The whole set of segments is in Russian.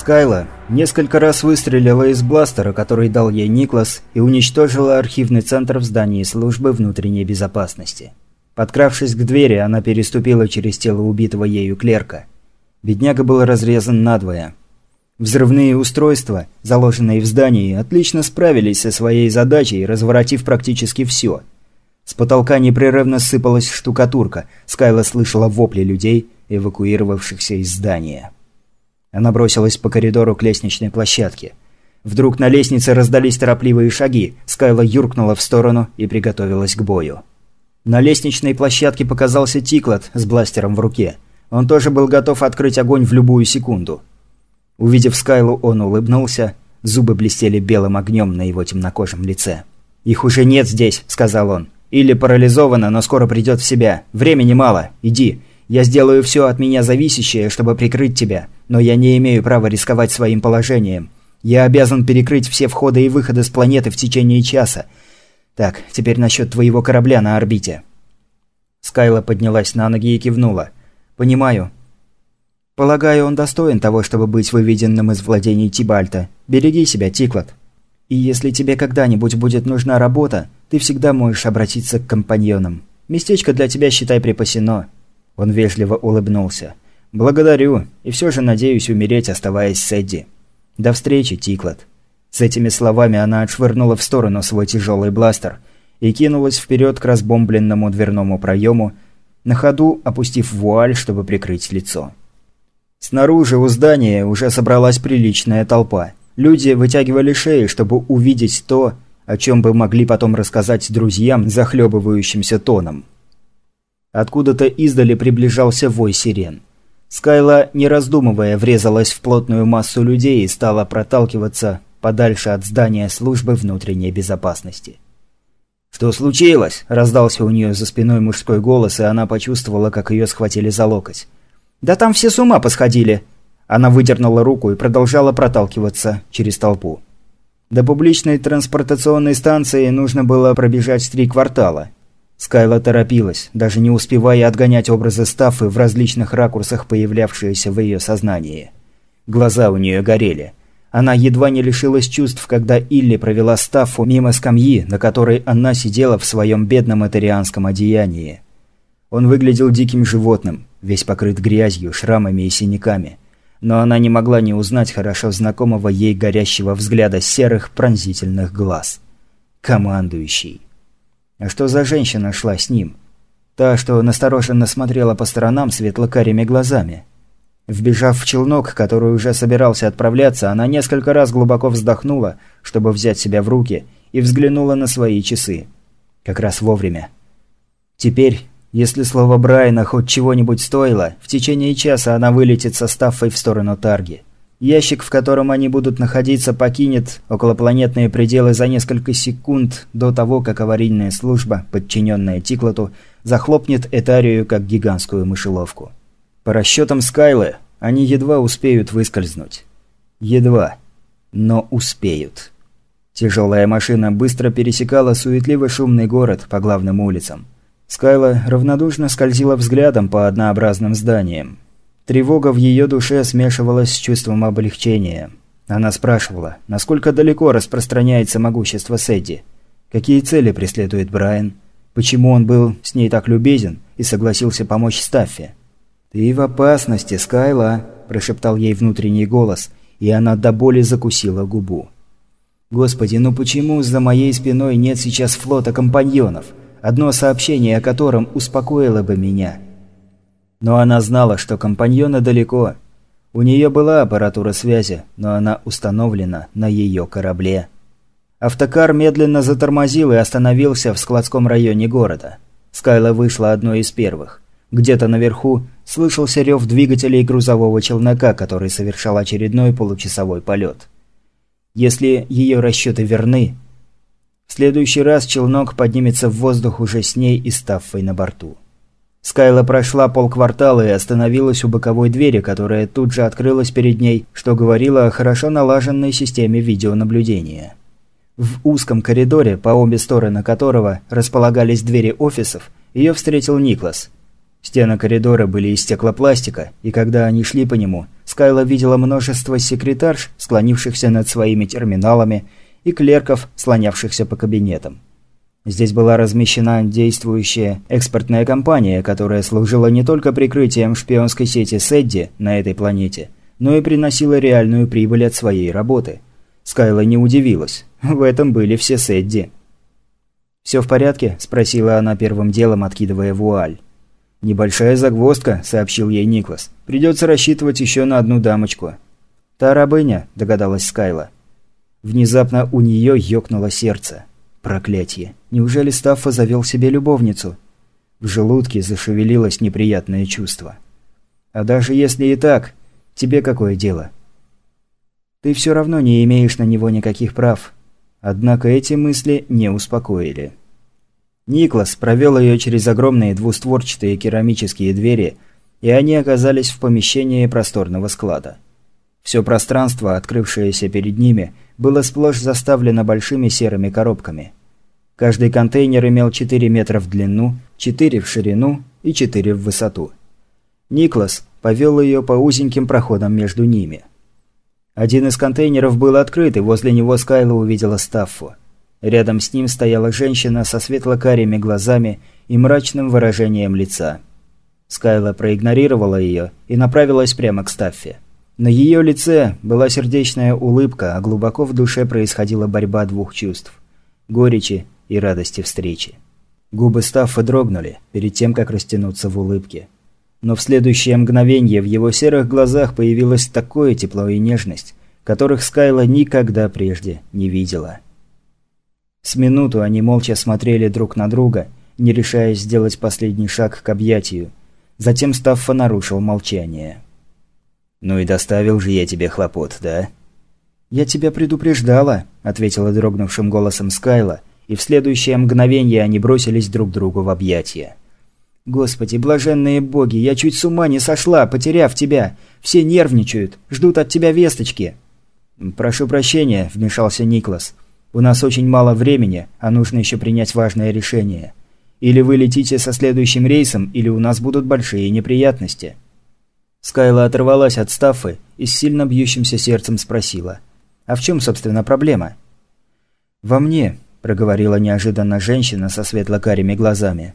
Скайла несколько раз выстрелила из бластера, который дал ей Никлас, и уничтожила архивный центр в здании службы внутренней безопасности. Подкравшись к двери, она переступила через тело убитого ею клерка. Бедняга был разрезан надвое. Взрывные устройства, заложенные в здании, отлично справились со своей задачей, разворотив практически все. С потолка непрерывно сыпалась штукатурка, Скайла слышала вопли людей, эвакуировавшихся из здания. Она бросилась по коридору к лестничной площадке. Вдруг на лестнице раздались торопливые шаги, Скайла юркнула в сторону и приготовилась к бою. На лестничной площадке показался Тиклот с бластером в руке. Он тоже был готов открыть огонь в любую секунду. Увидев Скайлу, он улыбнулся, зубы блестели белым огнем на его темнокожем лице. «Их уже нет здесь», — сказал он. «Или парализована, но скоро придет в себя. Времени мало. Иди. Я сделаю все от меня зависящее, чтобы прикрыть тебя. Но я не имею права рисковать своим положением. Я обязан перекрыть все входы и выходы с планеты в течение часа. Так, теперь насчет твоего корабля на орбите». Скайла поднялась на ноги и кивнула. «Понимаю. Полагаю, он достоин того, чтобы быть выведенным из владений Тибальта. Береги себя, Тиклот. И если тебе когда-нибудь будет нужна работа, ты всегда можешь обратиться к компаньонам. Местечко для тебя, считай, припасено». Он вежливо улыбнулся. «Благодарю, и все же надеюсь умереть, оставаясь с Эдди. До встречи, Тиклот». С этими словами она отшвырнула в сторону свой тяжелый бластер и кинулась вперед к разбомбленному дверному проему, на ходу опустив вуаль, чтобы прикрыть лицо. Снаружи у здания уже собралась приличная толпа. Люди вытягивали шеи, чтобы увидеть то, о чем бы могли потом рассказать друзьям захлебывающимся тоном. Откуда-то издали приближался вой сирен. Скайла, не раздумывая, врезалась в плотную массу людей и стала проталкиваться подальше от здания службы внутренней безопасности. «Что случилось?» – раздался у нее за спиной мужской голос, и она почувствовала, как ее схватили за локоть. «Да там все с ума посходили!» Она выдернула руку и продолжала проталкиваться через толпу. До публичной транспортационной станции нужно было пробежать три квартала. Скайла торопилась, даже не успевая отгонять образы Стаффы в различных ракурсах, появлявшиеся в ее сознании. Глаза у нее горели. Она едва не лишилась чувств, когда Илли провела Стаффу мимо скамьи, на которой она сидела в своем бедном этарианском одеянии. Он выглядел диким животным, весь покрыт грязью, шрамами и синяками. Но она не могла не узнать хорошо знакомого ей горящего взгляда серых пронзительных глаз. Командующий. Что за женщина шла с ним? Та, что настороженно смотрела по сторонам светло-карими глазами. Вбежав в челнок, который уже собирался отправляться, она несколько раз глубоко вздохнула, чтобы взять себя в руки, и взглянула на свои часы. Как раз вовремя. Теперь если слово Брайана хоть чего-нибудь стоило, в течение часа она вылетит со Стаффой в сторону Тарги. Ящик, в котором они будут находиться, покинет околопланетные пределы за несколько секунд до того, как аварийная служба, подчиненная Тиклоту, захлопнет Этарию как гигантскую мышеловку. По расчетам Скайлы, они едва успеют выскользнуть. Едва. Но успеют. Тяжелая машина быстро пересекала суетливо шумный город по главным улицам. Скайла равнодушно скользила взглядом по однообразным зданиям. Тревога в ее душе смешивалась с чувством облегчения. Она спрашивала, насколько далеко распространяется могущество Сэдди, какие цели преследует Брайан, почему он был с ней так любезен и согласился помочь Стаффе. «Ты в опасности, Скайла», – прошептал ей внутренний голос, и она до боли закусила губу. «Господи, ну почему за моей спиной нет сейчас флота компаньонов?» одно сообщение о котором успокоило бы меня. Но она знала, что компаньона далеко. У нее была аппаратура связи, но она установлена на ее корабле. Автокар медленно затормозил и остановился в складском районе города. Скайла вышла одной из первых. Где-то наверху слышался рев двигателей грузового челнока, который совершал очередной получасовой полет. Если ее расчеты верны, в следующий раз челнок поднимется в воздух уже с ней и Стаффой на борту. Скайла прошла полквартала и остановилась у боковой двери, которая тут же открылась перед ней, что говорило о хорошо налаженной системе видеонаблюдения. В узком коридоре, по обе стороны которого располагались двери офисов, ее встретил Никлас. Стены коридора были из стеклопластика, и когда они шли по нему, Скайла видела множество секретарш, склонившихся над своими терминалами, и клерков, слонявшихся по кабинетам. Здесь была размещена действующая экспортная компания, которая служила не только прикрытием шпионской сети Сэдди на этой планете, но и приносила реальную прибыль от своей работы. Скайла не удивилась. В этом были все Сэдди. «Все в порядке?» – спросила она первым делом, откидывая вуаль. «Небольшая загвоздка», – сообщил ей Никлас. «Придется рассчитывать еще на одну дамочку». «Та рабыня», – догадалась Скайла. Внезапно у нее ёкнуло сердце. Проклятье. Неужели Стаффа завел себе любовницу? В желудке зашевелилось неприятное чувство. А даже если и так, тебе какое дело? Ты все равно не имеешь на него никаких прав. Однако эти мысли не успокоили. Никлас провел ее через огромные двустворчатые керамические двери, и они оказались в помещении просторного склада. Все пространство, открывшееся перед ними, было сплошь заставлено большими серыми коробками. Каждый контейнер имел 4 метра в длину, 4 в ширину и 4 в высоту. Никлас повел ее по узеньким проходам между ними. Один из контейнеров был открыт, и возле него Скайла увидела Стаффу. Рядом с ним стояла женщина со светло-карими глазами и мрачным выражением лица. Скайла проигнорировала ее и направилась прямо к Стаффе. На ее лице была сердечная улыбка, а глубоко в душе происходила борьба двух чувств – горечи и радости встречи. Губы Стаффа дрогнули перед тем, как растянуться в улыбке. Но в следующее мгновение в его серых глазах появилось такое тепло и нежность, которых Скайла никогда прежде не видела. С минуту они молча смотрели друг на друга, не решаясь сделать последний шаг к объятию. Затем Стаффа нарушил молчание. «Ну и доставил же я тебе хлопот, да?» «Я тебя предупреждала», — ответила дрогнувшим голосом Скайла, и в следующее мгновение они бросились друг другу в объятия. «Господи, блаженные боги, я чуть с ума не сошла, потеряв тебя. Все нервничают, ждут от тебя весточки». «Прошу прощения», — вмешался Никлас. У нас очень мало времени, а нужно еще принять важное решение. Или вы летите со следующим рейсом, или у нас будут большие неприятности». Скайла оторвалась от Стаффы и с сильно бьющимся сердцем спросила. «А в чем, собственно, проблема?» «Во мне», – проговорила неожиданно женщина со светло-карими глазами.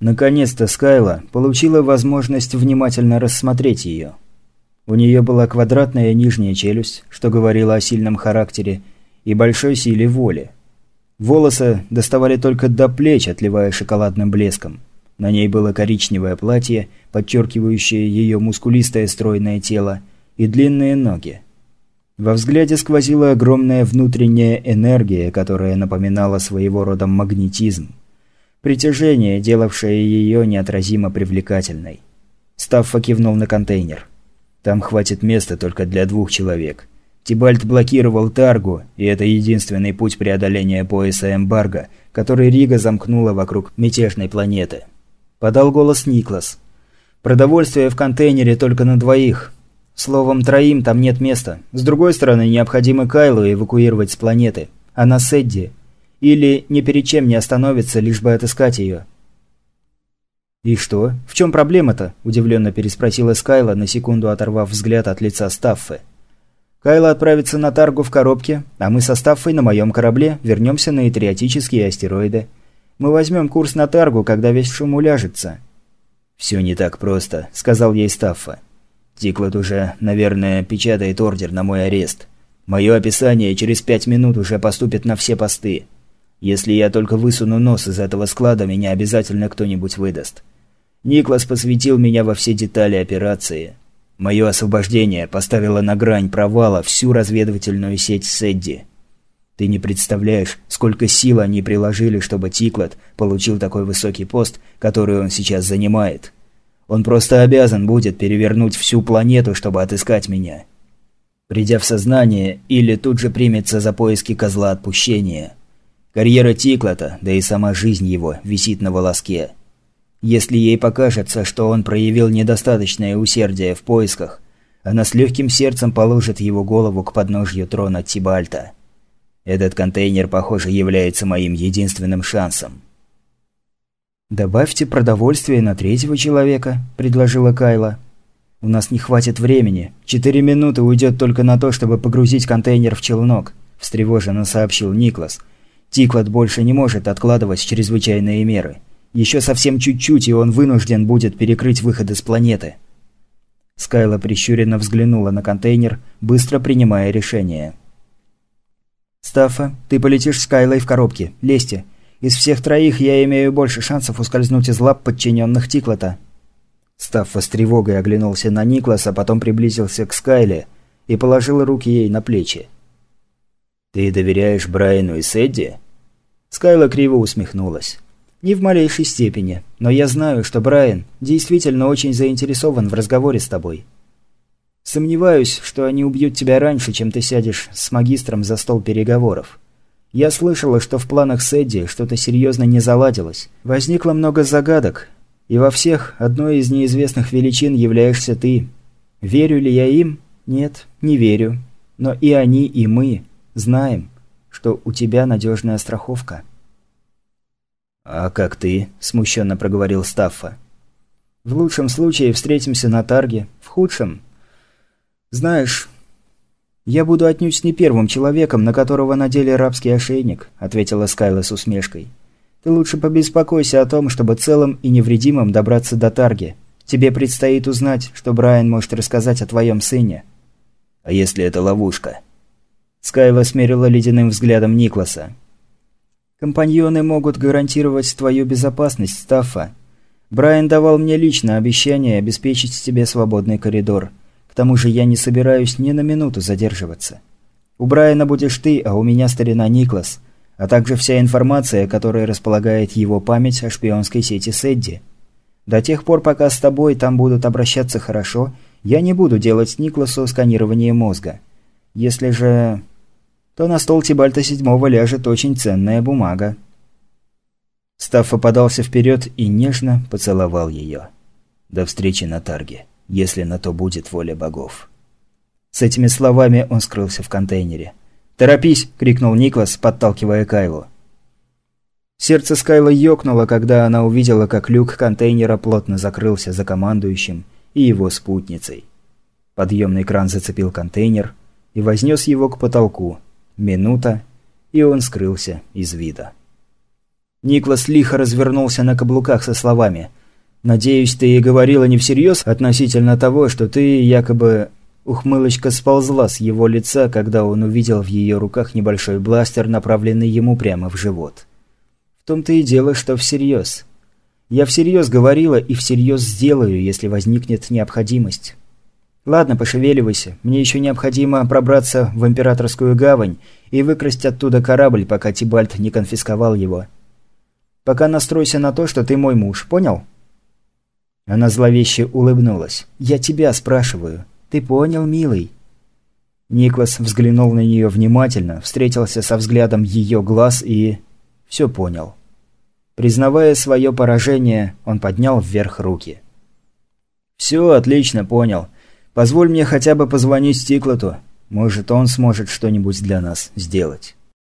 Наконец-то Скайла получила возможность внимательно рассмотреть ее. У нее была квадратная нижняя челюсть, что говорило о сильном характере, и большой силе воли. Волосы доставали только до плеч, отливая шоколадным блеском. На ней было коричневое платье, подчеркивающее ее мускулистое стройное тело, и длинные ноги. Во взгляде сквозила огромная внутренняя энергия, которая напоминала своего рода магнетизм. Притяжение, делавшее ее неотразимо привлекательной. Стаффа кивнул на контейнер. «Там хватит места только для двух человек. Тибальт блокировал Таргу, и это единственный путь преодоления пояса эмбарго, который Рига замкнула вокруг мятежной планеты. Подал голос Никлас. «Продовольствие в контейнере только на двоих. Словом, троим там нет места. С другой стороны, необходимо Кайлу эвакуировать с планеты. А на Сэдди. Или ни перед чем не остановится, лишь бы отыскать ее». «И что? В чем проблема-то?» – удивленно переспросила Скайла, на секунду оторвав взгляд от лица Стаффы. Кайла отправится на Таргу в коробке, а мы со Стаффой на моем корабле вернемся на этриотические астероиды. Мы возьмем курс на Таргу, когда весь шум уляжется». «Все не так просто», — сказал ей Стаффа. «Тиклот уже, наверное, печатает ордер на мой арест. Мое описание через пять минут уже поступит на все посты. Если я только высуну нос из этого склада, меня обязательно кто-нибудь выдаст. Никлас посвятил меня во все детали операции». Мое освобождение поставило на грань провала всю разведывательную сеть Сэдди. Ты не представляешь, сколько сил они приложили, чтобы Тиклот получил такой высокий пост, который он сейчас занимает. Он просто обязан будет перевернуть всю планету, чтобы отыскать меня. Придя в сознание, или тут же примется за поиски козла отпущения. Карьера Тиклота, да и сама жизнь его, висит на волоске. Если ей покажется, что он проявил недостаточное усердие в поисках, она с легким сердцем положит его голову к подножью трона Тибальта. Этот контейнер, похоже, является моим единственным шансом. «Добавьте продовольствие на третьего человека», – предложила Кайла. «У нас не хватит времени. Четыре минуты уйдет только на то, чтобы погрузить контейнер в челнок», – встревоженно сообщил Никлас. «Тиклот больше не может откладывать чрезвычайные меры. Еще совсем чуть-чуть, и он вынужден будет перекрыть выходы с планеты». Скайла прищуренно взглянула на контейнер, быстро принимая решение. «Стаффа, ты полетишь с Кайлой в коробке. Лезьте. Из всех троих я имею больше шансов ускользнуть из лап подчиненных Тиклота». Стаффа с тревогой оглянулся на Никласа, потом приблизился к Скайле и положил руки ей на плечи. «Ты доверяешь Брайану и Сэдди?» Скайла криво усмехнулась. «Не в малейшей степени, но я знаю, что Брайан действительно очень заинтересован в разговоре с тобой. Сомневаюсь, что они убьют тебя раньше, чем ты сядешь с магистром за стол переговоров. Я слышала, что в планах Сэдди что-то серьезно не заладилось. Возникло много загадок, и во всех одной из неизвестных величин являешься ты. Верю ли я им? Нет, не верю. Но и они, и мы знаем, что у тебя надежная страховка. «А как ты?» – смущенно проговорил Стаффа. «В лучшем случае встретимся на тарге, в худшем...» «Знаешь, «Я буду отнюдь не первым человеком, на которого надели рабский ошейник», – ответила Скайла с усмешкой. «Ты лучше побеспокойся о том, чтобы целым и невредимым добраться до Тарги. Тебе предстоит узнать, что Брайан может рассказать о твоем сыне». «А если это ловушка?» Скайла смерила ледяным взглядом Никласа. «Компаньоны могут гарантировать твою безопасность, Стаффа. Брайан давал мне лично обещание обеспечить тебе свободный коридор». К тому же я не собираюсь ни на минуту задерживаться. У Брайана будешь ты, а у меня старина Никлас, а также вся информация, которой располагает его память о шпионской сети Сэдди. До тех пор, пока с тобой там будут обращаться хорошо, я не буду делать Никласу сканирование мозга. Если же... то на стол Тибальта седьмого ляжет очень ценная бумага. Стаффа подался вперед и нежно поцеловал ее. До встречи на Тарге если на то будет воля богов. С этими словами он скрылся в контейнере. «Торопись!» – крикнул Никлас, подталкивая Кайлу. Сердце Скайла ёкнуло, когда она увидела, как люк контейнера плотно закрылся за командующим и его спутницей. Подъемный кран зацепил контейнер и вознес его к потолку. Минута, и он скрылся из вида. Никлас лихо развернулся на каблуках со словами – Надеюсь, ты и говорила не всерьез относительно того, что ты якобы... Ухмылочка сползла с его лица, когда он увидел в ее руках небольшой бластер, направленный ему прямо в живот. В том-то и дело, что всерьез. Я всерьез говорила и всерьез сделаю, если возникнет необходимость. Ладно, пошевеливайся. Мне еще необходимо пробраться в Императорскую гавань и выкрасть оттуда корабль, пока Тибальт не конфисковал его. Пока настройся на то, что ты мой муж, понял? Она зловеще улыбнулась. «Я тебя спрашиваю. Ты понял, милый?» Никлас взглянул на нее внимательно, встретился со взглядом ее глаз и... все понял. Признавая свое поражение, он поднял вверх руки. «Все отлично, понял. Позволь мне хотя бы позвонить Стиклоту. Может, он сможет что-нибудь для нас сделать».